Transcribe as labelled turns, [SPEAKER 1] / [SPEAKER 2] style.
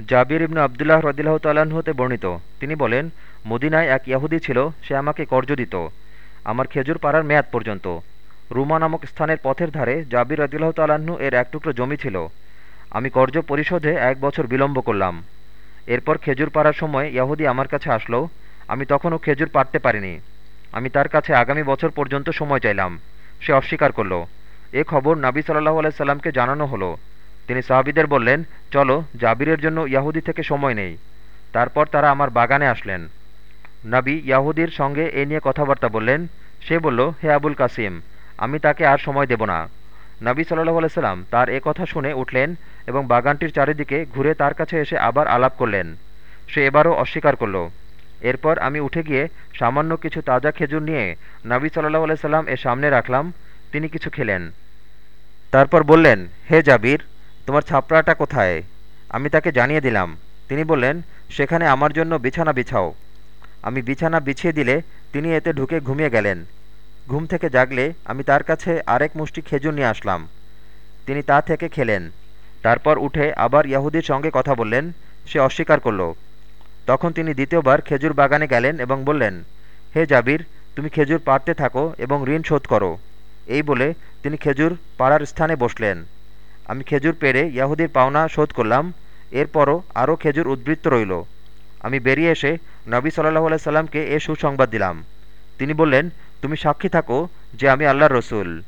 [SPEAKER 1] জাবির ইবনু আবদুল্লাহ রদিল্লাহ তাল্লাহ্ন হতে বর্ণিত। তিনি বলেন, মদিনায় এক ইয়াহুদি ছিল, সে আমাকে কর্জ দিত। আমার খেজুর পাড়ার মেয়াদ পর্যন্ত। রুমা নামক স্থানের পথের ধারে জাবির রদিল্লাহ তাল্লাহ্ন এর এক টুকরো জমি ছিল। আমি কর্জ পরিশোধে এক বছর বিলম্ব করলাম। এরপর খেজুর পাড়ার সময় ইয়াহুদি আমার কাছে আসলো। আমি তখনও খেজুর পাড়তে পারিনি। আমি তার কাছে আগামী বছর পর্যন্ত সময় চাইলাম। সে অস্বীকার করল। এ খবর নাবি সাল্লাহ আলাইসাল্লামকে জানানো হলো। তিনি সাহাবিদের বললেন, চলো, জাবিরের জন্য ইয়াহুদি থেকে সময় নেই। তারপর তারা আমার বাগানে আসলেন। নাবি ইয়াহুদির সঙ্গে এ নিয়ে কথাবার্তা বললেন। সে বলল, হে আবুল কাসিম, আমি তাকে আর সময় দেব না। নাবি সাল্লাহ আলাইসাল্লাম তার এ কথা শুনে উঠলেন এবং বাগানটির চারিদিকে ঘুরে তার কাছে এসে আবার আলাপ করলেন। সে এবারও অস্বীকার করল। এরপর আমি উঠে গিয়ে সামান্য কিছু তাজা খেজুর নিয়ে নাবি সাল্লাহ আলাইসাল্লাম এর সামনে রাখলাম। তিনি কিছু খেলেন। তারপর বললেন, হে জাবির তোমার ছাপড়াটা কোথায়? আমি তাকে জানিয়ে দিলাম। তিনি বললেন, সেখানে আমার জন্য বিছানা বিছাও। আমি বিছানা বিছিয়ে দিলে তিনি এতে ঢুকে ঘুমিয়ে গেলেন। ঘুম থেকে জাগলে আমি তার কাছে আরেক মুষ্টি খেজুর নিয়ে আসলাম। তিনি তা থেকে খেলেন। তারপর উঠে আবার ইয়াহুদির সঙ্গে কথা বললেন। সে অস্বীকার করল। তখন তিনি দ্বিতীয়বার খেজুর বাগানে গেলেন এবং বললেন, হে জাবির, তুমি খেজুর পাড়তে থাকো এবং ঋণ শোধ করো। এই বলে তিনি খেজুর পাড়ার স্থানে বসলেন। আমি খেজুর পেরে ইয়াহুদির পাওনা শোধ করলাম, এরপরও আরও খেজুর উদ্বৃত্ত রইল। আমি বেরিয়ে এসে নবী সাল্লাহ আলাইসাল্লামকে এ সুসংবাদ দিলাম। তিনি বললেন, তুমি সাক্ষী থাকো যে আমি আল্লাহর রসুল।